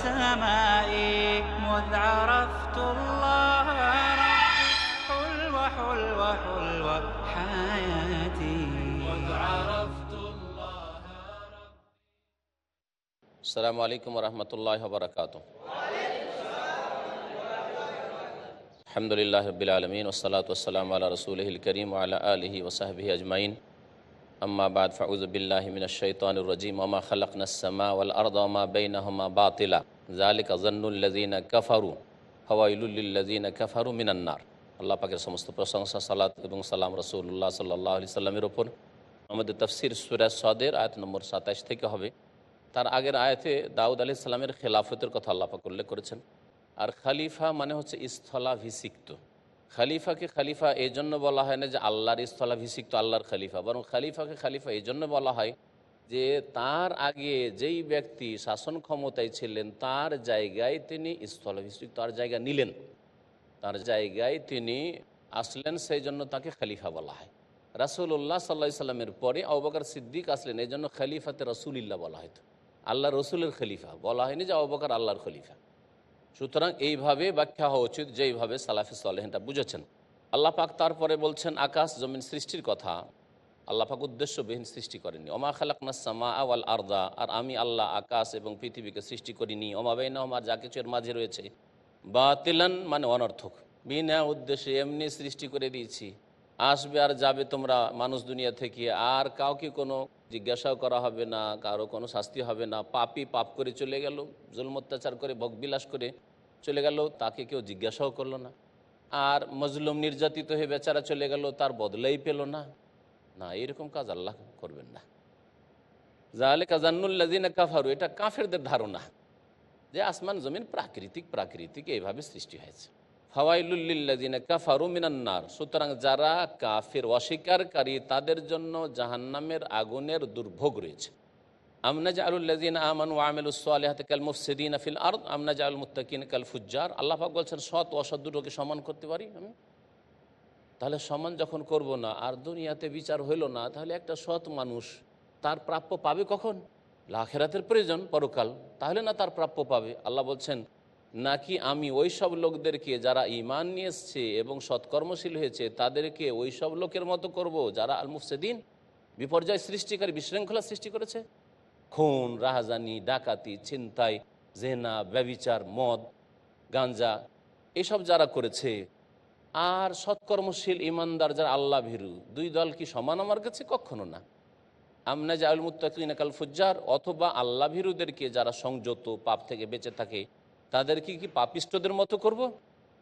السماء مذ عرفت الله ربي. حلوة حلوة حلوة حياتي. مذ عرفت الله السلام عليكم ورحمة الله وبركاته. الحمد لله رب العالمين والصلاة والسلام على رسوله الكريم وعلى آله وصحبه أجمعين. আম্মা বাদ ফাউজবিল্লাহমিনশানুর রাজিম আমা খালাকনাসমা ওয়াল আরদমা বেইনাহমা বাতিলা জালিকা জন্নুল্লাজিনা কাফারু হওয়াইলুল্লিল্লাজিনা কাফারু মিনান্নার আল্লাহ সমস্ত প্রশংসা সালাত এবং সালাম রসুল্লাহ সাল্লাহ আলি সাল্লামের ওপর আমাদের তফসির সুরা সাদের আয়ত নম্বর সাতাইশ থেকে হবে তার আগের আয়াতে দাউদ আলি সাল্লামের খেলাফতের কথা আল্লাহ উল্লেখ করেছেন আর খালিফা মানে হচ্ছে স্থলাভিষিক্ত খালিফাকে খালিফা এই জন্য বলা হয় না যে আল্লাহর স্থলাভিষিক্ত আল্লাহর খালিফা। বরং খালিফাকে খালিফা এই জন্য বলা হয় যে তার আগে যেই ব্যক্তি শাসন ক্ষমতায় ছিলেন, তার জায়গায় তিনি স্থলাভিষিক্ত, তার জায়গা নিলেন। তার জায়গায় তিনি আসলেন সেই জন্য তাকে খালিফা বলা হয়। রাসুল্লাহ সাল্লা সাল্লামের পরে আবাকার সিদ্দিক আসলেন এই জন্য খালিফাতে রসুলিল্লাহ বলা হয়তো আল্লাহ রসুলের খলিফা। বলা হয়নি যে আবাকার আল্লাহর খলিফা। সুতরাং এইভাবে ব্যাখ্যা হওয়া উচিত যেইভাবে সালাফি সাল্লাহটা বুঝেছেন। আল্লাহ পাক তারপরে বলছেন, আকাশ জমিন সৃষ্টির কথা। আল্লাহ পাক উদ্দেশ্যবিহীন সৃষ্টি করেনি ওমা খালাকনা সামা আওয়াল আর্দা, আর আমি আল্লাহ আকাশ এবং পৃথিবীকে সৃষ্টি করিনি। ওমা বেনা আমার যা কিছু এর মাঝে রয়েছে। বাতিলান মানে অনর্থক। বিনা উদ্দেশ্যে এমনি সৃষ্টি করে দিয়েছি। আসবে আর যাবে তোমরা মানুষ দুনিয়া থেকে। আর কাউকে কোনো জিজ্ঞাসাও করা হবে না, কারও কোনো শাস্তি হবে না। পাপই পাপ করে চলে গেল, জুলম অত্যাচার করে ভোগবিলাস করে চলে গেল, তাকে কেউ জিজ্ঞাসাও করল না। আর মজলুম নির্যাতিত হয়ে বেচারা চলে গেল, তার বদলাই পেল না। না, এরকম কাজ আল্লাহ করবেন না। জাহালে কাজান্নুল্লাদিন কাফারু, এটা কাফেরদের ধারণা যে আসমান জমিন প্রাকৃতিক প্রাকৃতিক এইভাবে সৃষ্টি হয়েছে। কাফারু সুতরাং যারা কাফের অস্বীকারী, তাদের জন্য জাহান্নামের আগুনের দুর্ভোগ রয়েছে। আমনা জাউল্লাদিন আমান ওয়ামেলুসালেহাতে কাল কাল ফুজ্জার। বলছেন, সৎ অসৎ দুটোকে সমান করতে পারি আমি? তাহলে সমান যখন করব না, আর দুনিয়াতে বিচার হইল না, তাহলে একটা সৎ মানুষ তার প্রাপ্য পাবে কখন? লাখেরাতের প্রয়োজন পরকাল। তাহলে না তার প্রাপ্য পাবে? আল্লাহ বলছেন নাকি আমি ওই সব লোকদেরকে যারা ইমান নিয়ে এসছে এবং সৎকর্মশীল হয়েছে, তাদেরকে ওই সব লোকের মতো করব যারা আল মুফসেদিন বিপর্যয় সৃষ্টিকারী বিশৃঙ্খলা সৃষ্টি করেছে? খুন, রাহাজানি, ডাকাতি, ছিনতাই, জেনা, ব্যবিচার, মদ, গাঞ্জা, এসব যারা করেছে, আর সৎকর্মশীল ইমানদার যারা আল্লাহ ভীরু, দুই দল কি সমান আমার কাছে? কখনো না। আমনা জাউল ফুজ্জার অথবা আল্লাহ ভীরুদেরকে যারা সংযত, পাপ থেকে বেঁচে থাকে তাদেরকে কি পাপিষ্টদের মতো করব?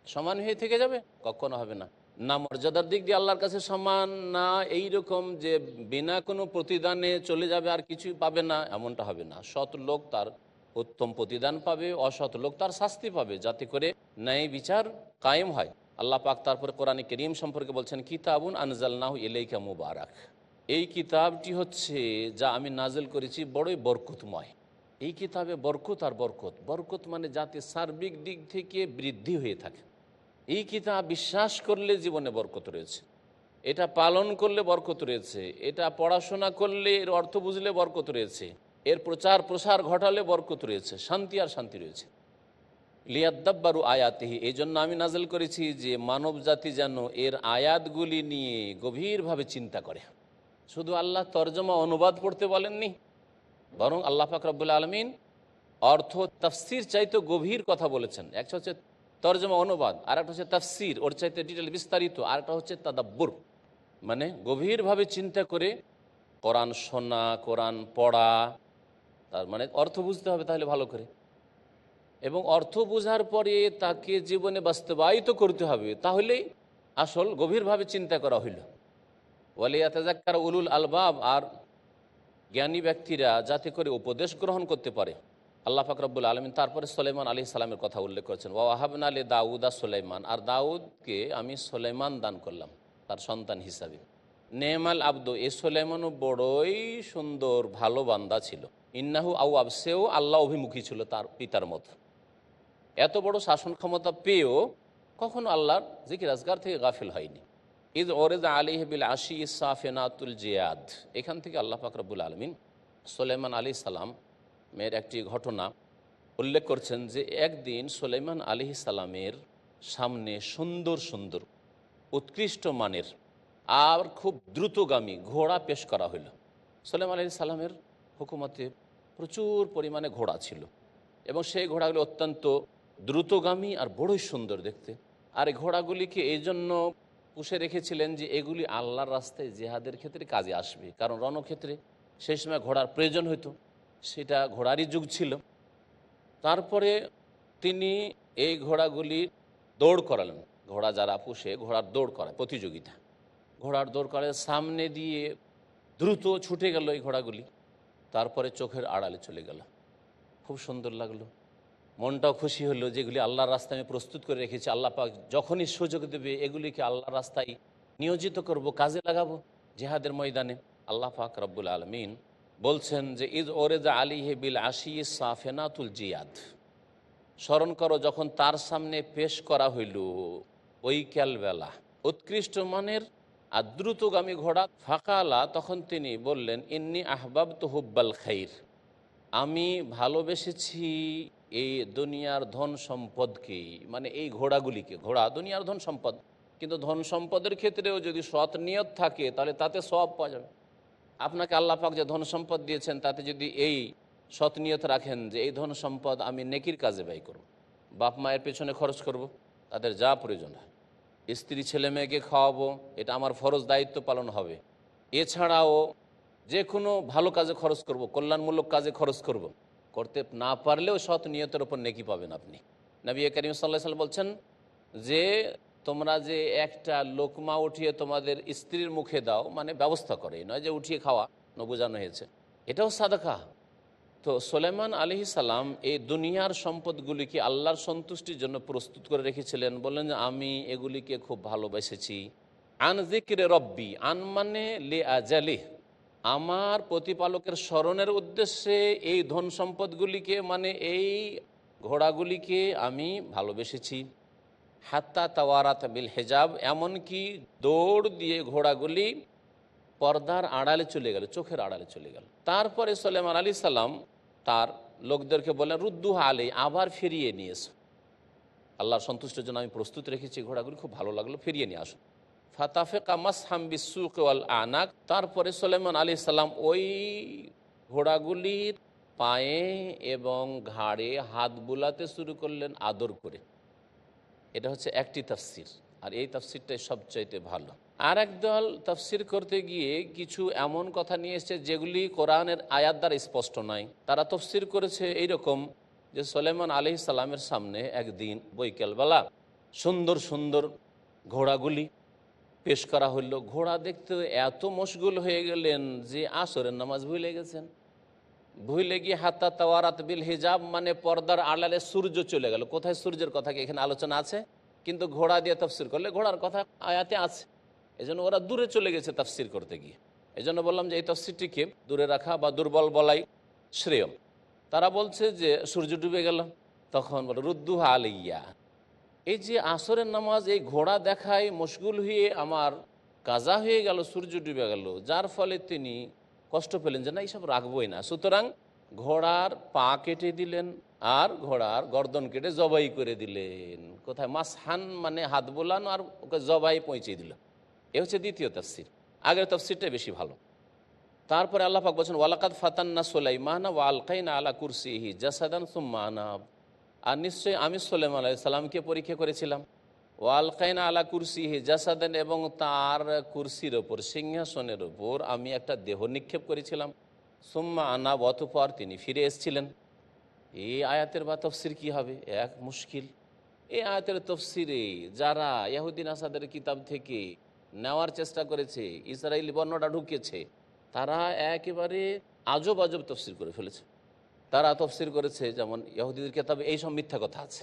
সমান হয়ে থেকে যাবে? কখনো হবে না। না মর্যাদার দিক দিয়ে আল্লাহর কাছে সমান, না এই রকম যে বিনা কোনো প্রতিদানে চলে যাবে আর কিছুই পাবে না, এমনটা হবে না। সৎ লোক তার উত্তম প্রতিদান পাবে, অসৎ লোক তার শাস্তি পাবে, যাতে করে ন্যায় বিচার কায়েম হয়। আল্লাহ পাক তারপরে কোরআনে করিম সম্পর্কে বলছেন, কিতাবুন আনজালনাহু ইলাইকা মুবারাক। এই কিতাবটি হচ্ছে, যা আমি নাজেল করেছি বড়ই বরকতময়। এই কিতাবে বরকত আর বরকত। বরকত মানে যাতে সার্বিক দিক থেকে বৃদ্ধি হয়ে থাকে। এই কিতাব বিশ্বাস করলে জীবনে বরকত রয়েছে। এটা পালন করলে বরকত রয়েছে। এটা পড়াশোনা করলে এর অর্থ বুঝলে বরকত রয়েছে। এর প্রচার প্রসার ঘটালে বরকত রয়েছে। শান্তি আর শান্তি রয়েছে। লিয়াদ্দাব্বারু আয়াতিহি, এই জন্য আমি নাজেল করেছি যে মানব জাতি যেন এর আয়াতগুলি নিয়ে গভীরভাবে চিন্তা করে। শুধু আল্লাহ তর্জমা অনুবাদ পড়তে বলেননি বরং আল্লাহ পাক রব্বুল আলমিন অর্থ তফসির চাইতে গভীর কথা বলেছেন। একটা হচ্ছে তর্জমা অনুবাদ আর একটা হচ্ছে তফসির, ওর চাইতে ডিটেল বিস্তারিত আর একটা হচ্ছে তাদাব্বুর। মানে গভীরভাবে চিন্তা করে কোরআন শোনা, কোরআন পড়া, তার মানে অর্থ বুঝতে হবে তাহলে ভালো করে। এবং অর্থ বোঝার পরে তাকে জীবনে বাস্তবায়িত করতে হবে, তাহলেই আসল গভীরভাবে চিন্তা করা হইল। ওয়ালিয়াতাজাক্কার উলুল আলবাব, আর জ্ঞানী ব্যক্তিরা যাতে করে উপদেশ গ্রহণ করতে পারে। আল্লাহ ফাকরাবুল আলমিন তারপরে সোলেমান আলী সালামের কথা উল্লেখ করেছেন ওয়াহাবন আলী দাউদা সোলেমান আর দাউদকে আমি সোলেমান দান করলাম, তার সন্তান হিসাবে। নেমাল আব্দু এ সোলেমানও বড়ই সুন্দর, ভালো বান্দা ছিল। ইন্নাহু আউ আবসেও আল্লাহ অভিমুখী ছিল তার পিতার মতো। এত বড় শাসন ক্ষমতা পেয়েও কখনো আল্লাহর জিকির আজগার থেকে গাফিল হয়নি। ঈদ ওরেদ আলী হেবিল আশি ইসাফেনাতুল জিয়াদ। এখান থেকে আল্লাহ ফাকরাবুল আলমিন সোলেমান আলী সালাম মেয়ের একটি ঘটনা উল্লেখ করছেন যে একদিন সোলেমান আলী সালামের সামনে সুন্দর সুন্দর উৎকৃষ্ট মানের আর খুব দ্রুতগামী ঘোড়া পেশ করা হইল। সোলেমান আলী সালামের হুকুমতে প্রচুর পরিমাণে ঘোড়া ছিল এবং সেই ঘোড়াগুলি অত্যন্ত দ্রুতগামী আর বড়ই সুন্দর দেখতে। আর এই ঘোড়াগুলিকে এই জন্য পুষে রেখেছিলেন যে এগুলি আল্লাহর রাস্তায় জেহাদের ক্ষেত্রে কাজে আসবে। কারণ রণক্ষেত্রে সেই সময় ঘোড়ার প্রয়োজন হতো সেটা ঘোড়ারই যুগ ছিল। তারপরে তিনি এই ঘোড়াগুলি দৌড় করালেন। ঘোড়া যারা পুষে, ঘোড়ার দৌড় করায় প্রতিযোগিতা। ঘোড়ার দৌড় করে, সামনে দিয়ে দ্রুত ছুটে গেল এই ঘোড়াগুলি। তারপরে চোখের আড়ালে চলে গেল। খুব সুন্দর লাগল। মনটাও খুশি হলো যেগুলি আল্লাহর রাস্তায় আমি প্রস্তুত করে রেখেছি। আল্লাহ পাক যখনই সুযোগ দেবে এগুলিকে আল্লাহর রাস্তায় নিয়োজিত করব, কাজে লাগাবো জেহাদের ময়দানে। আল্লাহ পাক রব্বুল আলমিন বলছেন যে ঈদ ওরেজা আলী হেবিল আশি সাফেনাতুল জিয়াদ। স্মরণ করো, যখন তার সামনে পেশ করা হইল, ওই বেলা উৎকৃষ্ট মানের আর দ্রুতগামী ঘোড়া ফাঁকালা, তখন তিনি বললেন, ইন্নি আহবাব তো হুব্বাল খাইর। আমি ভালোবেসেছি এই দুনিয়ার ধন সম্পদকে মানে এই ঘোড়াগুলিকে ঘোড়া, দুনিয়ার ধন সম্পদ। কিন্তু ধন সম্পদের ক্ষেত্রেও যদি সৎ নিয়ত থাকে, তাহলে তাতে সব পাওয়া যাবে। আপনাকে আল্লাহ পাক যে ধন সম্পদ দিয়েছেন, তাতে যদি এই সৎ নিয়ত রাখেন যে এই ধন সম্পদ আমি নেকির কাজে ব্যয় করব, বাপ মায়ের পেছনে খরচ করব, তাদের যা প্রয়োজন হয়। স্ত্রী ছেলে মেয়েকে খাওয়াবো, এটা আমার ফরজ দায়িত্ব পালন হবে। এছাড়াও যে কোনো ভালো কাজে খরচ করব, কল্যাণমূলক কাজে খরচ করব। করতে না পারলেও সৎ নিয়তের ওপর নেকি পাবেন আপনি। নবী করিম সাল্লাহ সাল্লাম বলছেন যে, তোমরা যে একটা লোকমা উঠিয়ে তোমাদের স্ত্রীর মুখে দাও মানে ব্যবস্থা করে নয় যে উঠিয়ে খাওয়া বোঝানো হয়েছে। এটাও সাদাকা। তো সোলেমান আলি সালাম এই দুনিয়ার সম্পদগুলিকে আল্লাহর সন্তুষ্টির জন্য প্রস্তুত করে রেখেছিলেন। বললেন যে, আমি এগুলিকে খুব ভালোবেসেছি। আন জিক্রে রব্বি, আন মানে লে আজালি আমার প্রতিপালকের স্মরণের উদ্দেশ্যে এই ধন সম্পদগুলিকে মানে এই ঘোড়াগুলিকে আমি ভালোবেসেছি। হাত্তা তাওয়ারাত বিল হেজাব, এমনকি দৌড় দিয়ে ঘোড়াগুলি পর্দার আড়ালে চলে গেল, চোখের আড়ালে চলে গেল। তারপরে সোলেমান আলী সাল্লাম তার লোকদেরকে বললেন রুদ্দু আলী আবার ফিরিয়ে নিয়ে এসো। আল্লাহর সন্তুষ্টের জন্য আমি প্রস্তুত রেখেছি, ঘোড়াগুলি খুব ভালো লাগল, ফিরিয়ে নিয়ে আসো। ফাতাফেকা মাসহাম বিসুক ওয়াল আনাক। তারপরে সোলেমান আলী সাল্লাম ওই ঘোড়াগুলির পায়ে এবং ঘাড়ে হাত বুলাতে শুরু করলেন আদর করে। এটা হচ্ছে একটি তাফসির, আর এই তাফসিরটাই সবচাইতে ভালো। আর একদল তাফসির করতে গিয়ে কিছু এমন কথা নিয়ে এসছে যেগুলি কোরআনের আয়াত দ্বারা স্পষ্ট নয়। তারা তফসির করেছে এইরকম যে সোলেমান আলি সালামের সামনে একদিন বৈকালবেলা সুন্দর সুন্দর ঘোড়াগুলি পেশ করা হইল। ঘোড়া দেখতে এত মশগুল হয়ে গেলেন যে আসরের নামাজ ভুলে গেছেন। ভুলে গিয়ে হাত্তা তাওয়ারাত বিল হিজাব মানে পর্দার আড়ালে সূর্য চলে গেল। কোথায় সূর্যের কথা কি এখানে আলোচনা আছে? কিন্তু ঘোড়া দিয়ে তফসির করলে ঘোড়ার কথা আয়াতে আছে। এজন্য ওরা দূরে চলে গেছে তফসির করতে গিয়ে। এই জন্য বললাম যে এই তফসিরটিকে দূরে রাখা বা দুর্বল বলাই শ্রেয়। তারা বলছে যে সূর্য ডুবে গেল। তখন বলে, রুদ্দুহা আলিয়া এই যে আসরের নামাজ, এই ঘোড়া দেখায় মশগুল হয়ে আমার কাজা হয়ে গেল, সূর্য ডুবে গেল, যার ফলে তিনি কষ্ট পেলেন যে না, এইসব রাখবই না। সুতরাং ঘোড়ার পা কেটে দিলেন আর ঘোড়ার গর্দন কেটে জবাই করে দিলেন। কোথায়? মাস হান মানে হাত বোলানো আর ওকে জবাই পৌঁছে দিল। এ হচ্ছে দ্বিতীয় তফসির। আগের তফসিরটাই বেশি ভালো। তারপরে আল্লাহ পাক বলছেন ওয়ালাকাত ফাতান্না সোলাইমানা ওয়ালকাইনা আলা কুরসিহি জাসাদান সুম্মানাব আর নিশ্চয়ই আমি সোলেম আলাইসাল্লামকে পরীক্ষা করেছিলাম। ওয়ালকাইনা আলা কুরসিহি জাসাদান এবং তার কুরসির ওপর, সিংহাসনের ওপর আমি একটা দেহ নিক্ষেপ করেছিলাম। সুম্মা আনাব অতপর তিনি ফিরে এসেছিলেন। এই আয়াতের বা তফসির কী হবে? এক মুশকিল। এই আয়াতের তফসিরে যারা ইয়াহুদ্দিন আসাদের কিতাব থেকে নেওয়ার চেষ্টা করেছে ইসরায়েলি বর্ণটা ঢুকেছে, তারা একেবারে আজব আজব তফসির করে ফেলেছে। তারা তফসির করেছে যেমন ইহুদিদের কেতাবে এই সব মিথ্যা কথা আছে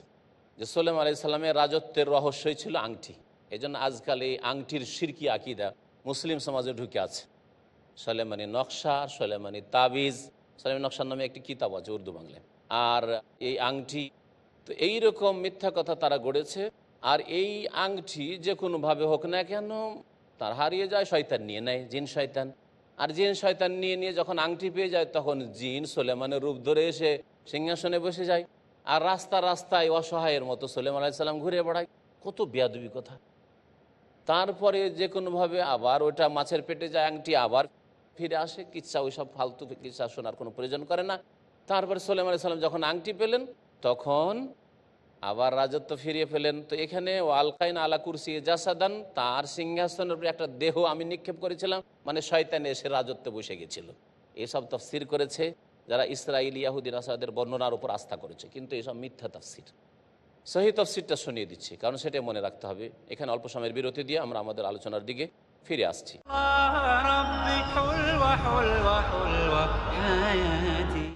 যে সোলেম আলি সাল্লামের রাজত্বের রহস্যই ছিল আংটি। এই জন্য আজকাল এই আংটির সিরকি আকিদা মুসলিম সমাজে ঢুকে আছে। সলেমানি নকশা সলেমানি তাবিজ সলেমানি নকশার নামে একটি কিতাব আছে উর্দু বাংলায়। আর এই আংটি, তো এই রকম মিথ্যা কথা তারা গড়েছে। আর এই আংটি যে কোনোভাবে হোক না কেন, তার হারিয়ে যায়, শয়তান নিয়ে নেয়, জিন শয়তান। আর জিন শয়তান নিয়ে নিয়ে যখন আংটি পেয়ে যায়, তখন জিন সোলেমানের রূপ ধরে এসে সিংহাসনে বসে যায় আর রাস্তা রাস্তায় অসহায়ের মতো সোলেমান আলাইসাল্লাম ঘুরে বেড়ায়। কত বেয়াদবি কথা। তারপরে যে কোনোভাবে আবার ওটা মাছের পেটে যায়, আংটি আবার ফিরে আসে। কিচ্ছা, ওইসব ফালতু কিচ্ছা শোনার কোনো প্রয়োজন করে না। তারপরে সোলেমান সাল্লাম যখন আংটি পেলেন, তখন আবার রাজত্ব ফিরিয়ে ফেলেন। তো এখানে ওয়ালকাইন আলা কুরসি জাসাদান, তার সিংহাসনের উপরে একটা দেহ আমি নিক্ষেপ করেছিলাম। মানে শয়তানে এসে রাজত্বে বসে গেছিল। এসব তফসির করেছে, যারা ইসরায়েল ইয়াহুদ্দিন আসাদের বর্ণনার উপর আস্থা করেছে। কিন্তু এসব মিথ্যা তফসির। সহি তফসিরটা শুনিয়ে দিচ্ছি, কারণ সেটাই মনে রাখতে হবে। এখানে অল্প সময়ের বিরতি দিয়ে আমরা আমাদের আলোচনার দিকে ফিরে আসছি।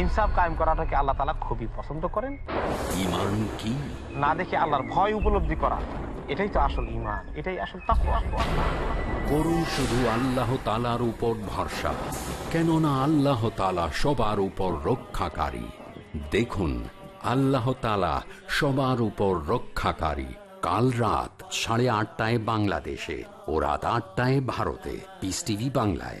ইনসাফ কায়েম করাটাকে আল্লাহ তালা খুবই পছন্দ করেন। ইমান কি? না দেখে আল্লাহর ভয় উপলব্ধি করা এটাই তো আসল ইমান এটাই আসল তাকওয়া। করুন শুধু আল্লাহ তালার উপর ভরসা কেননা আল্লাহ তালা সবার উপর রক্ষাকারী। দেখুন আল্লাহ তালা সবার উপর রক্ষাকারী। কাল রাত সাড়ে আটটায় বাংলাদেশে ও রাত আটটায় ভারতে। পিস টিভি বাংলায়।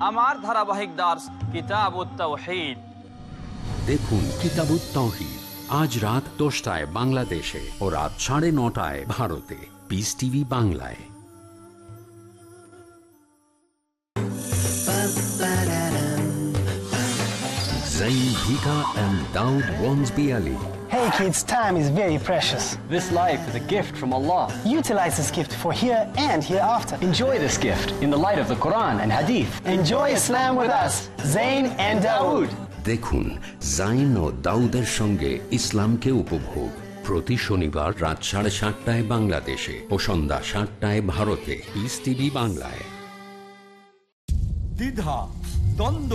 আমার ধারাবাহিক দাস কিতাব তাওহিদ দেখুন কিতাবুত তৌহিদ। আজ রাত দশটায় বাংলাদেশে ও রাত সাড়ে নটায় ভারতে। পিস টিভি বাংলায়। Zain Hika and Daud Wansby Ali. Hey kids, time is very precious. This life is a gift from Allah. Utilize this gift for here and hereafter. Enjoy this gift in the light of the Quran and Hadith. Enjoy Islam with us, Zain and Dawood. দেখুন জাইন ও দাউদের সঙ্গে ইসলামকে উপভোগ প্রতি শনিবার রাত সাড়ে সাতটায় বাংলাদেশে ও সন্ধ্যা সাতটায় ভারতে টিভি বাংলায় দ্বিধা দ্বন্দ্ব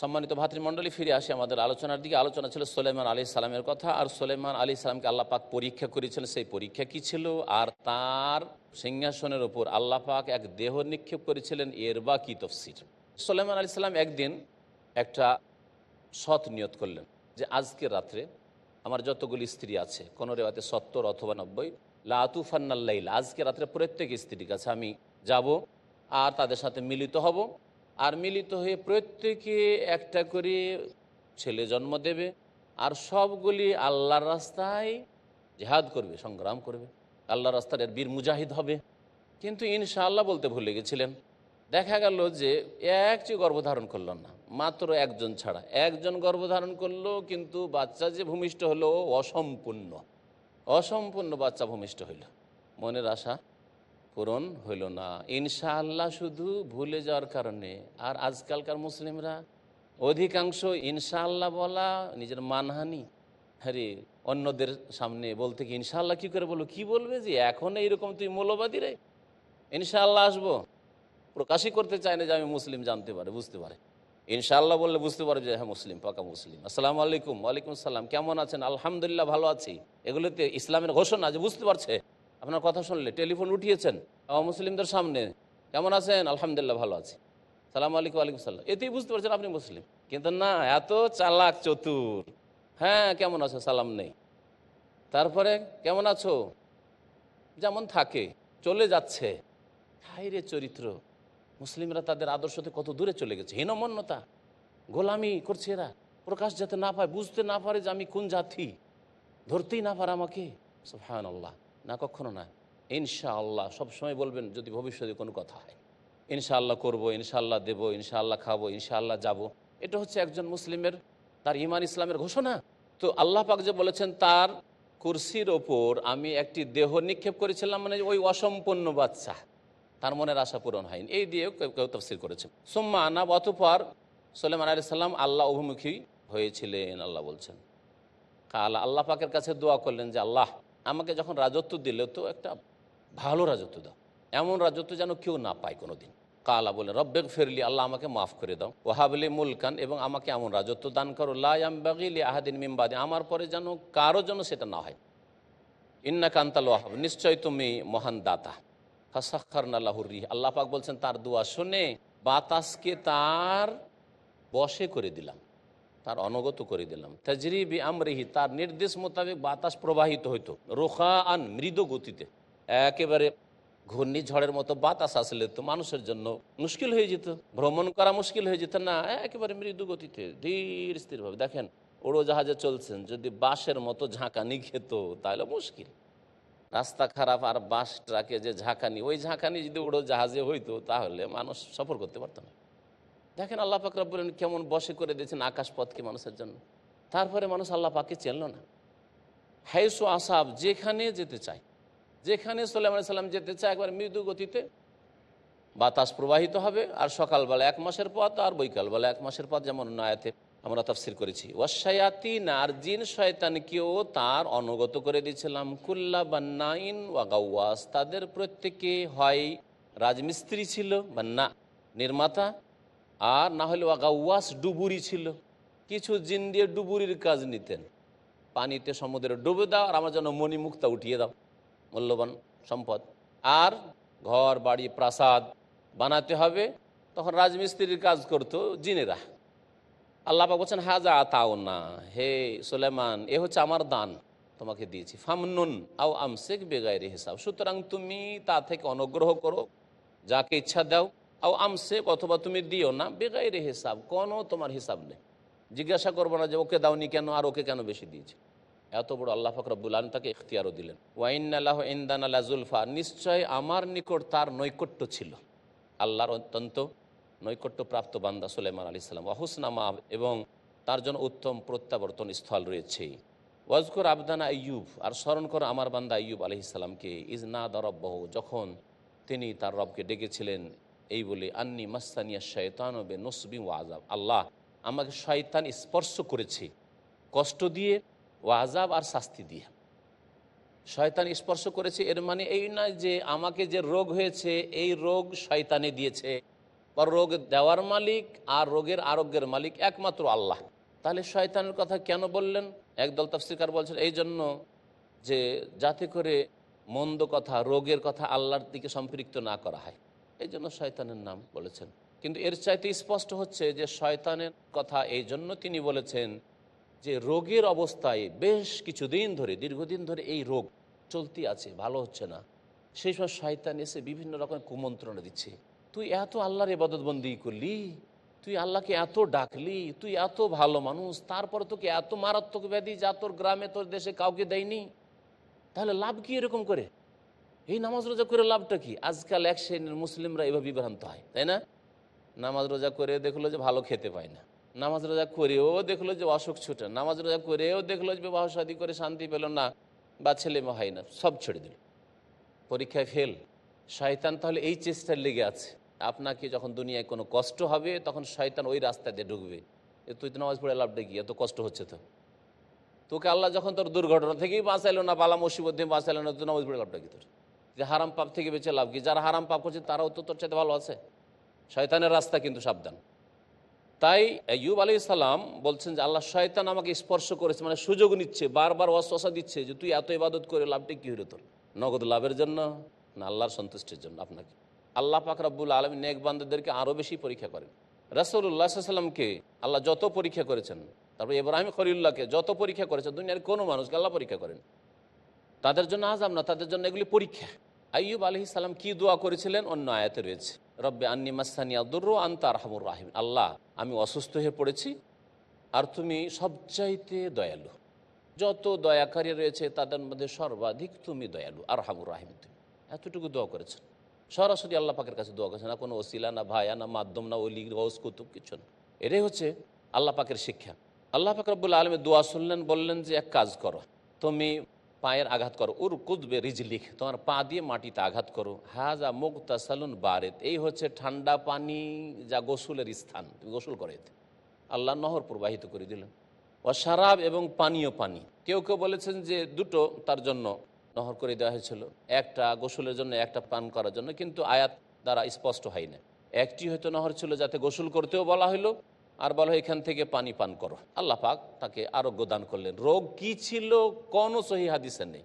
সম্মানিত ভাতৃমণ্ডলী, ফিরে আসি আমাদের আলোচনার দিকে। আলোচনা ছিল সোলেমান আলী সালামের কথা। আর সোলেমান আলী সালামকে আল্লাহ পাক পরীক্ষা করেছিলেন। সেই পরীক্ষা কি ছিল? আর তার সিংহাসনের ওপর আল্লাহ পাক এক দেহ নিক্ষেপ করেছিলেন। এর বা কি তফসির। সোলেমান আলী সালাম একদিন একটা সৎ নিয়ত করলেন যে, আজকে রাত্রে আমার যতগুলি স্ত্রী আছে, কোনো রেওয়াতে সত্তর অথবা নব্বই লাতুফান্নাল্লাইল আজকে রাত্রে প্রত্যেক স্ত্রীর কাছে আমি যাব আর তাদের সাথে মিলিত হব। আর মিলিত হয়ে প্রত্যেকে একটা করে ছেলে জন্ম দেবে আর সবগুলি আল্লাহর রাস্তায় জেহাদ করবে, সংগ্রাম করবে। আল্লাহর রাস্তার এর বীর মুজাহিদ হবে। কিন্তু ইনশাআল্লাহ বলতে ভুলে গেছিলেন। দেখা গেল যে একটি গর্ভধারণ করল না, মাত্র একজন ছাড়া। একজন গর্ভধারণ করল, কিন্তু বাচ্চা যে ভূমিষ্ঠ হলো, অসম্পূর্ণ। অসম্পূর্ণ বাচ্চা ভূমিষ্ঠ হইল। মনের আশা? পূরণ হইল না। ইনশাআল্লাহ শুধু ভুলে যাওয়ার কারণে। আর আজকালকার মুসলিমরা অধিকাংশ ইনশাআল্লাহ বলা নিজের মানহানি। আরে, অন্যদের সামনে বলতে কি ইনশাআল্লাহ কী করে বলো কি বলবে যে, এখন এইরকম তুই মৌলবাদী রে? ইনশাআল্লাহ আসব। প্রকাশই করতে চায় না যে, আমি মুসলিম জানতে পারে, বুঝতে পারে। ইনশাআল্লাহ বললে বুঝতে পারবে যে হ্যাঁ মুসলিম, পাকা মুসলিম। আসসালামু আলাইকুম, ওয়ালাইকুম আসসালাম, কেমন আছেন? আলহামদুলিল্লাহ ভালো আছি। এগুলোতে ইসলামের ঘোষণা যে, বুঝতে পারছে? আপনার কথা শুনলে, টেলিফোন উঠিয়েছেন মুসলিমদের সামনে। কেমন আছেন? আলহামদুলিল্লাহ ভালো আছি। সালাম আলাইকুম আলাইকুম সাল্লাম এতেই বুঝতে পারছেন আপনি মুসলিম। কিন্তু না, এত চালাক, চতুর। হ্যাঁ কেমন আছো সালাম নেই। তারপরে, কেমন আছো? যেমন থাকে, চলে যাচ্ছে। হাইরে চরিত্র। মুসলিমরা তাদের আদর্শ থেকে কত দূরে চলে গেছে? হীনমন্যতা। গোলামি করছে এরা। প্রকাশ যাতে না পায়, বুঝতে না পারে যে আমি কোন জাতি। ধরতেই না পারে আমাকে। সুফহান আল্লাহ না, কখনো না। ইনশা আল্লাহ সবসময় বলবেন যদি ভবিষ্যতে কোনো কথা হয়। ইনশাআল্লাহ করব, ইনশাআল্লাহ দেবো, ইনশাআল্লাহ খাব, ইনশাআল্লাহ যাব। এটা হচ্ছে একজন মুসলিমের, তার ইমান ইসলামের ঘোষণা। তো আল্লাহ পাক যে বলেছেন, তার কুরসির ওপর আমি একটি দেহ নিক্ষেপ করেছিলাম মানে ওই অসম্পন্ন বাচ্চা। তার মনের আশা পূরণ হয়নি। এই দিয়ে কেউ তফসির করেছে। সোম্মা আনা অতপর সোলেমান আলি সাল্লাম আল্লাহ অভিমুখী হয়েছিলেন, আল্লাহ বলছেন। কাল আল্লাহ পাকের কাছে দোয়া করলেন যে, আল্লাহ আমাকে যখন রাজত্ব দিলে তো একটা ভালো রাজত্ব দাও। এমন রাজত্ব যেন কেউ না পায় কোনো দিন কালা বলে, রব্বেক ফেরলি, আল্লাহ আমাকে মাফ করে দাও। ওহাবলি মুলকান এবং আমাকে এমন রাজত্ব দান করো লাইলি আহাদিন মিমবাদি আমার পরে যেন কারও জন্য সেটা না হয়। ইন্না কান্তাল ওয়াহাব, নিশ্চয় তুমি মহান দাতা। ফাসাক্ষারনাল্লাহুরি আল্লাহ পাক বলছেন, তার দোয়া শুনে বাতাসকে তার বশে করে দিলাম। তার অনগত করে দিলাম। তাজরিবি আমরিহি, তার নির্দেশ মোতাবেক বাতাস প্রবাহিত হইতো রোখা আন মৃদু গতিতে। একেবারে ঘূর্ণিঝড়ের মতো বাতাস আসলে তো মানুষের জন্য মুশকিল হয়ে যেত, ভ্রমণ করা মুশকিল হয়ে যেত না, একেবারে মৃদু গতিতে, ধীর স্থিরভাবে। দেখেন, উড়োজাহাজে চলছেন, যদি বাঁশের মতো ঝাঁকানি খেত তাহলে মুশকিল। রাস্তা খারাপ আর বাস ট্রাকে যে ঝাঁকানি, ওই ঝাঁকানি যদি উড়োজাহাজে হইতো, তাহলে মানুষ সফর করতে পারতো না। দেখেন আল্লাহ পাক রব্বুল কেমন বসে করে দিয়েছেন আকাশপথকে মানুষের জন্য। তারপরে মানুষ আল্লাহ পাকে চেনল না। হাইসু আসাব যেখানে যেতে চায়, যেখানে সাল্লাম সাল্লাম যেতে চায় একবার মৃদু গতিতে, বাতাস প্রবাহিত হবে আর সকালবেলা এক মাসের পথ আর বৈকালবেলা এক মাসের পথ যেমন নয়াতে আমরা তফসির করেছি। ওয়াশায়াতিন আর জিন শয়তানকেও তার অনুগত করে দিয়েছিলাম। কুল্লা বান্নাইন ওয়াগাওয়াস তাদের প্রত্যেকে হয় রাজমিস্ত্রি ছিল, বান্না, নির্মাতা আর না হলে ওয়াগাওয়াস ডুবুরি ছিল। কিছু জিন দিয়ে ডুবুরির কাজ নিতেন। পানিতে সমুদ্রে ডুবে দাও আর আমার জন্য মণিমুক্তা উঠিয়ে দাও, মূল্যবান সম্পদ। আর ঘর, বাড়ি, প্রাসাদ বানাতে হবে। তখন রাজমিস্ত্রির কাজ করতো জিনেরা। আল্লাহ পাক বলছেন, হাজা তাও না হে সুলেমান এ হচ্ছে আমার দান, তোমাকে দিয়েছি। ফামনুন আও আমসেক বেগাইরে হিসাব। সুতরাং তুমি তা থেকে অনুগ্রহ করো, যাকে ইচ্ছা দাও আও আমসেক অথবা তুমি দিও না, বেগাইরে হিসাব, কোনো তোমার হিসাব নেই। জিজ্ঞাসা করব না যে ওকে দাওনি কেন আর ওকে কেন বেশি দিয়েছে। এত বড় আল্লাহ ফকরাবুল আলম তাকে ইখতিয়ারও দিলেন। ওয়াইন আল্লাহ ইন্দান আল্লাহ জুলফা, নিশ্চয় আমার নিকট তার নৈকট্য ছিল। আল্লাহর অত্যন্ত নৈকট্য প্রাপ্ত বান্দা সুলেমান আলি সাল্লাম ওয়াহুসনামা এবং তার জন্য উত্তম প্রত্যাবর্তন স্থল রয়েছে। ওয়াজকর আবদানা আইয়ুব, আর স্মরণ করো আমার বান্দা আইয়ুব আলহি ইসলামকে ইজ না দরব্বহ যখন তিনি তার রবকে ডেকেছিলেন এই বলে, আন্নি মাস্তানিয়া শয়তান বে নসবি ওয়াজাব আল্লাহ আমাকে শয়তান স্পর্শ করেছে, কষ্ট দিয়ে ওয়াজাব আর শাস্তি দিয়ে। শয়তান স্পর্শ করেছে এর মানে এই নয় যে আমাকে যে রোগ হয়েছে, এই রোগ শয়তানে দিয়েছে। বা রোগ দেওয়ার মালিক আর রোগের আরোগ্যের মালিক একমাত্র আল্লাহ। তাহলে শয়তানের কথা কেন বললেন? একদল তফসিকার বলছেন, এই জন্য যে যাতে করে মন্দ কথা, রোগের কথা আল্লাহর দিকে সম্পৃক্ত না করা হয়। এই জন্য শয়তানের নাম বলেছেন। কিন্তু এর চাইতে স্পষ্ট হচ্ছে যে শয়তানের কথা এই জন্য তিনি বলেছেন যে রোগের অবস্থায় বেশ কিছুদিন ধরে, দীর্ঘদিন ধরে এই রোগ চলতি আছে, ভালো হচ্ছে না। সেই সময় শয়তান এসে বিভিন্ন রকমের কুমন্ত্রণা দিচ্ছে। তুই এত আল্লাহর এবাদতবন্দি করলি, তুই আল্লাহকে এত ডাকলি, তুই এত ভালো মানুষ, তারপরে তোকে এত মারাত্মক ব্যাধি যা তোর গ্রামে, তোর দেশে কাউকে দেয়নি, তাহলে লাভ কি এরকম করে? এই নামাজ রোজা করে লাভটা কি? আজকাল এক শ্রেণির মুসলিমরা এভাবে বিভ্রান্ত হয়, তাই না? নামাজ রোজা করে দেখল যে ভালো খেতে পায় না। নামাজ রোজা করেও দেখল যে অসুখ ছুটে নামাজ রোজা করেও দেখল যে বিবাহ শাদী করে শান্তি পেল না বা ছেলে মেয়ে হয় না, সব ছেড়ে দিল। পরীক্ষায় ফেল শয়তান তাহলে এই চেষ্টার লেগে আছে। আপনাকে যখন দুনিয়ায় কোনো কষ্ট হবে, তখন শয়তান ওই রাস্তা দিয়ে ঢুকবে। তুই তো নামাজ পড়ে লাভটা কি? এত কষ্ট হচ্ছে তো। তোকে আল্লাহ যখন তোর দুর্ঘটনা থেকেই বাঁচাইলো না, বালা মুসিবত দিয়ে বাঁচাইলো না, তুই নামাজ পড়ে লাভটা কি তোর? যে হারাম পাপ থেকে বেঁচে লাভ কি? যারা হারাম পাপ করছে, তারাও তো তোর চাইতে ভালো আছে। শয়তানের রাস্তা কিন্তু সাবধান। তাই ইউব আলী সালাম বলছেন যে, আল্লাহ শয়তান আমাকে স্পর্শ করেছে মানে সুযোগ নিচ্ছে, বারবার অশ্বাসা দিচ্ছে যে, তুই এত ইবাদত করে লাভটা কী হলো তোর? নগদ লাভের জন্য না আল্লাহর সন্তুষ্টির জন্য আপনাকে? আল্লাহ পাক রাব্বুল আলমী নেক বান্ধবদেরকে আরও বেশি পরীক্ষা করেন। রাসৌল্লাহ সাল্লামকে আল্লাহ যত পরীক্ষা করেছেন, তারপর ইব্রাহিম খলিউল্লাহকে যত পরীক্ষা করেছেন, দুনিয়ার কোনো মানুষকে আল্লাহ পরীক্ষা করেন। তাদের জন্য আজাম না, তাদের জন্য এগুলি পরীক্ষা। আইয়ুব আলহি সালাম কি দোয়া করেছিলেন? অন্য আয়াতে রয়েছে। রব্বে আন্নি মাসানিয়া দুর্র আন্তা রাহমুর রাহিম আল্লাহ, আমি অসুস্থ হয়ে পড়েছি, আর তুমি সবচাইতে দয়ালু। যত দয়াকারী রয়েছে, তাদের মধ্যে সর্বাধিক তুমি দয়ালু আর হামুর রাহিম তুমি। এতটুকু দোয়া করেছেন। সরাসরি আল্লাহ পাকের কাছে দোয়া করেছে না কোনো ওসিলা, না ভায়া না মাধ্যম, না ওলি গৌস কুতুব, কিছু না। এটাই হচ্ছে আল্লাহ পাকের শিক্ষা। আল্লাহ পাক রব্বুল আলমে দোয়া শুনলেন, বললেন যে, এক কাজ করো, তুমি পায়ের আঘাত করো। উর কুদবে রিজলিখ, তোমার পা দিয়ে মাটিতে আঘাত করো। হাজা মুক্তা সালুন বারেত, এই হচ্ছে ঠান্ডা পানি যা গোসুলের স্থান। তুমি গোসল করে। আল্লাহ নহর প্রবাহিত করে দিলেন। ও শারাব এবং পানীয় পানি। কেউ কেউ বলেছেন যে দুটো তার জন্য নহর করে দেওয়া হয়েছিল। একটা গোসলের জন্য, একটা পান করার জন্য, কিন্তু আয়াত দ্বারা স্পষ্ট হয় না। একটি হয়তো নহর ছিল যাতে গোসল করতেও বলা হলো আর বলো, এখান থেকে পানি পান করো। আল্লাহ পাক তাকে আরোগ্য দান করলেন। রোগ কি ছিল কোনো সহি হাদিসে নেই।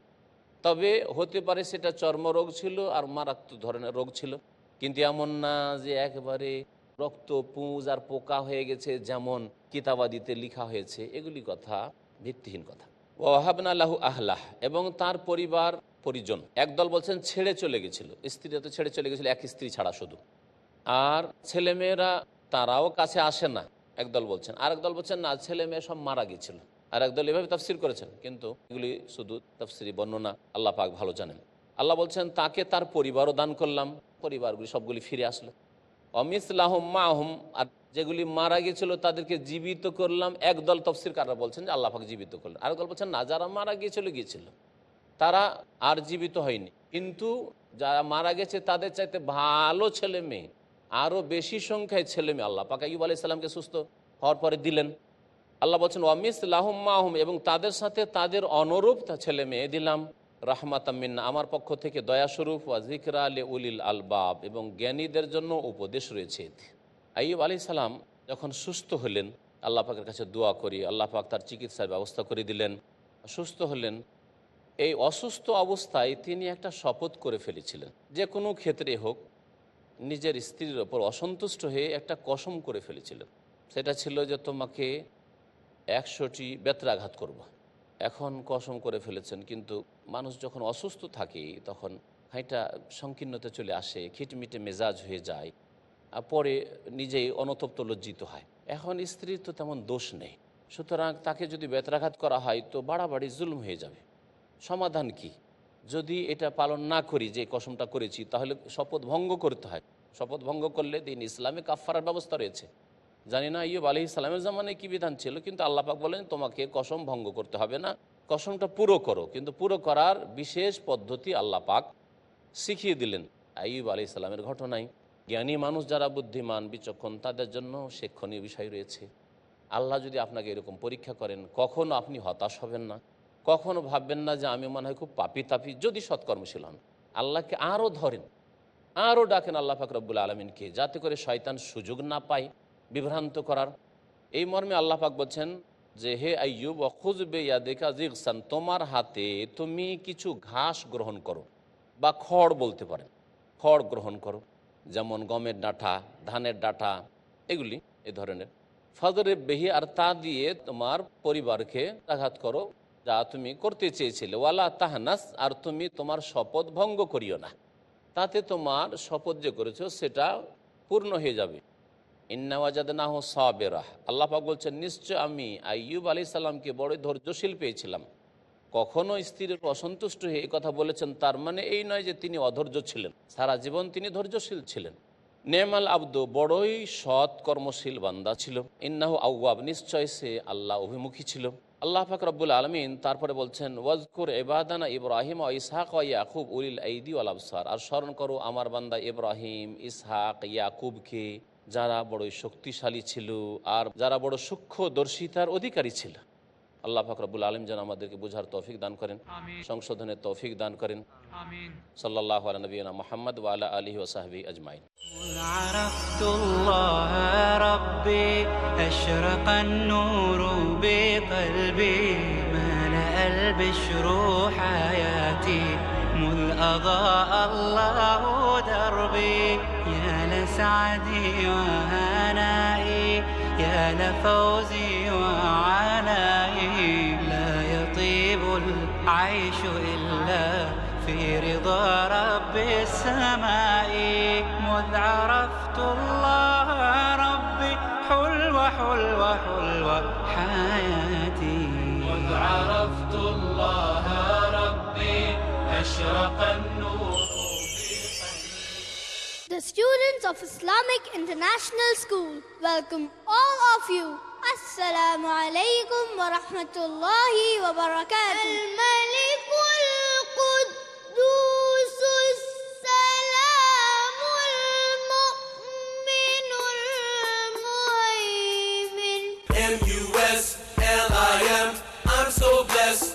তবে হতে পারে সেটা চর্মরোগ ছিল আর মারাত্মক ধরনের রোগ ছিল। কিন্তু এমন না যে একবারে রক্ত, পুঁজ আর পোকা হয়ে গেছে যেমন কিতাবাদিতে লিখা হয়েছে। এগুলি কথা ভিত্তিহীন কথা। ওহাবনা আল্লাহু আহলাহ এবং তার পরিবার, পরিজন একদল বলছেন, ছেড়ে চলে গেছিল। স্ত্রীরা তো ছেড়ে চলে গেছিল, এক স্ত্রী ছাড়া শুধু। আর ছেলেমেয়েরা তারাও কাছে আসে না। একদল বলছেন। আর দল বলছেন, না, ছেলে মেয়ে সব মারা গেছিল আর একদল এভাবে তফসির করেছেন, কিন্তু এগুলি শুধু তফসিরি বর্ণনা আল্লাহ পাক ভালো জানেন। আল্লাহ বলছেন, তাকে তার পরিবারও দান করলাম, পরিবারগুলি সবগুলি ফিরে আসলো। অমিসলাহম মাহম, আর যেগুলি মারা গিয়েছিল তাদেরকে জীবিত করলাম। একদল তফসির কারা বলছেন যে আল্লাহ পাক জীবিত করলেন। আর দল বলছেন, না, যারা মারা গিয়েছিল গিয়েছিল। তারা আর জীবিত হয়নি। কিন্তু যারা মারা গেছে, তাদের চাইতে ভালো ছেলে মেয়ে আরও বেশি সংখ্যায় ছেলে মেয়ে। আল্লাহ পাক আইব আলাইসাল্লামকে সুস্থ হওয়ার পরে দিলেন। আল্লাহ বলছেন ওয়ামিস লাহম মাহম এবং তাদের সাথে তাদের অনুরূপ তা ছেলে মেয়ে দিলাম। রাহমাতামিন্না আমার পক্ষ থেকে দয়াস্বরূপ, ওয়া জিকরা আলে উলিল আলবাব, এবং জ্ঞানীদের জন্য উপদেশ রয়েছে আইব আলি সালাম যখন সুস্থ হলেন, আল্লাহ পাকের কাছে দোয়া করি, আল্লাহ পাক তার চিকিৎসার ব্যবস্থা করে দিলেন। সুস্থ হলেন, এই অসুস্থ অবস্থায় তিনি একটা শপথ করে ফেলেছিলেন। যে কোনো ক্ষেত্রে হোক নিজের স্ত্রীর ওপর অসন্তুষ্ট হয়ে একটা কসম করে ফেলেছিলেন সেটা ছিল যে তোমাকে একশোটি বেত্রাঘাত করব। এখন কসম করে ফেলেছেন, কিন্তু মানুষ যখন অসুস্থ থাকে, তখন হাইটা সংকীর্ণতে চলে আসে, খিটমিটে মেজাজ হয়ে যায়, আর পরে নিজেই অনতপ্ত লজ্জিত হয়। এখন স্ত্রীর তো তেমন দোষ নেই। সুতরাং তাকে যদি বেত্রাঘাত করা হয়, তো বাড়াবাড়ি জুলুম হয়ে যাবে। সমাধান কি? যদি এটা পালন না করি, যে কসমটা করেছি, তাহলে শপথ ভঙ্গ করতে হয়। শপথ ভঙ্গ করলে দিন ইসলামে কাফারার ব্যবস্থা রয়েছে। জানি না ইয়ব আলি ইসলামের জামানে কী বিধান ছিল, কিন্তু আল্লাপাক বলেন, তোমাকে কসম ভঙ্গ করতে হবে না। কসমটা পুরো করো। কিন্তু পুরো করার বিশেষ পদ্ধতি আল্লাহ পাক শিখিয়ে দিলেন আইব আলি ইসলামের ঘটনায়। জ্ঞানী মানুষ যারা বুদ্ধিমান, বিচক্ষণ, তাদের জন্য শিক্ষণীয় বিষয় রয়েছে। আল্লাহ যদি আপনাকে এরকম পরীক্ষা করেন, কখনো আপনি হতাশ হবেন না। কখনো ভাববেন না যে আমি মনে হয় খুব পাপি তাপি, যদি সৎকর্মশীল হন। আল্লাহকে আরও ধরেন, আরও ডাকেন আল্লাহ ফাকরবুল আলমিনকে, যাতে করে শয়তান সুযোগ না পায় বিভ্রান্ত করার। এই মর্মে আল্লাহ পাক বলছেন যে, হে আইয়ুব অখুজবে ইয়াদেকা জিগসান, তোমার হাতে তুমি কিছু ঘাস গ্রহণ করো বা খড় বলতে পারেন। খড় গ্রহণ করো, যেমন গমের ডাঁটা, ধানের ডাঁটা, এগুলি এ ধরনের। ফজরে বেহি আর তা দিয়ে তোমার পরিবারকে আঘাত করো যা তুমি করতে চেয়েছিলে। ওয়ালা তাহনাস আর তুমি তোমার শপথ ভঙ্গ করিও না। তাতে তোমার শপথ যে করেছ, সেটা পূর্ণ হয়ে যাবে। ইন্নাওয়াজাদ না হো সাবেরাহ আল্লাহ পাক বলছেন, নিশ্চয় আমি আইয়ুব আলি সাল্লামকে বড় ধৈর্যশীল পেয়েছিলাম। কখনো স্ত্রীর অসন্তুষ্ট হয়ে এই কথা বলেছেন, তার মানে এই নয় যে তিনি অধৈর্য ছিলেন। সারা জীবন তিনি ধৈর্যশীল ছিলেন। নেমাল আব্দ বড়ই সৎ কর্মশীল বান্দা ছিল। ইন্নাহু আউয়াব। নিশ্চয় সে আল্লাহ অভিমুখী ছিল। আল্লাহ পাক রব্বুল আলমিন তারপরে বলছেন, ওয়াজকুর এবাদানা ইব্রাহিম ও ইসহাক ও ইয়াকুব উলিল ঈদি আলাবসার আর স্মরণ করো, আমার বান্দা ইব্রাহিম, ইসহাক, ইয়াকুবকে যারা বড়ই শক্তিশালী ছিল আর যারা বড় সূক্ষ্মদর্শিতার অধিকারী ছিল। আল্লাহ ফাকরাবুল আলম যেন আমাদেরকে বোঝার তৌফিক দান করেন সংশোধনের তৌফিক দান করেন সাল্লাহ নবীনা মোহাম্মদ ওয়ালা আলহি ওসাহাবি আজমাইন عرفت الله ربي أشرق النور بقلبي ملأ البشر حياتي مذ أضاء الله دربي يا لسعدي وهنائي يا لفوزي العيش إلا في رضا رب السماء مذ عرفت الله ربي حلوة حلوة حلوة حياتي مذ عرفت الله ربي أشرق النور The students of Islamic International School welcome all of you. Assalamu alaikum wa rahmatullahi wa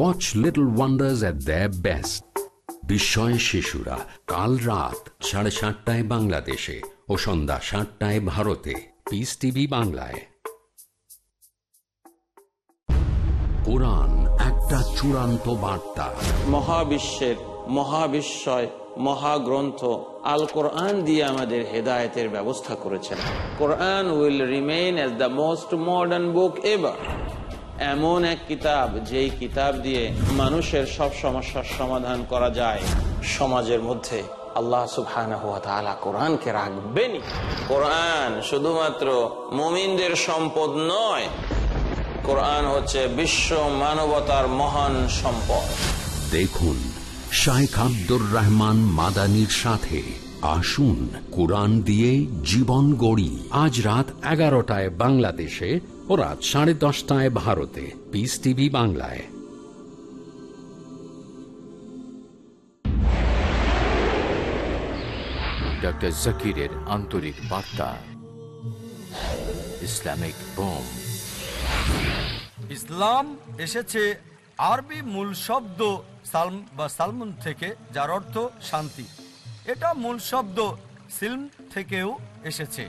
Watch Little Wonders at their best. বিস্ময় শিশুরা কাল রাত সাড়ে সাতটায় বাংলাদেশে ও সন্ধ্যা সাতটায় ভারতে। পিস টিভি বাংলায়। কোরআন একটা চূড়ান্ত বার্তা। মহাবিশ্বের মহাবিস্ময় মহাগ্রন্থ আল কোরআন দিয়ে আমাদের হেদায়েতের ব্যবস্থা করেছেন। Quran will remain as the most modern book ever. এমন এক কিতাব, যেই কিতাব দিয়ে মানুষের সব সমস্যার সমাধান করা যায় সমাজের মধ্যে। আল্লাহ তাআলা কোরআনকে রাখবেনই। কোরআন শুধুমাত্র মুমিনদের সম্পদ নয়, কোরআন হচ্ছে বিশ্ব মানবতার মহান সম্পদ। দেখুন শাইখ আব্দুর রহমান মাদানির সাথে আসুন কোরআন দিয়ে জীবন গড়ি। আজ রাত এগারোটায় বাংলাদেশে ও রাত সাড়ে দশটায় ভারতে। পিস টিভি বাংলায়। ডক্টর জাকিরের আন্তরিক বার্তা। Islamic bomb. ইসলাম এসেছে আরবি মূল শব্দ সালম বা সালমুন থেকে যার অর্থ শান্তি। এটা মূল শব্দ সিলম থেকেও এসেছে।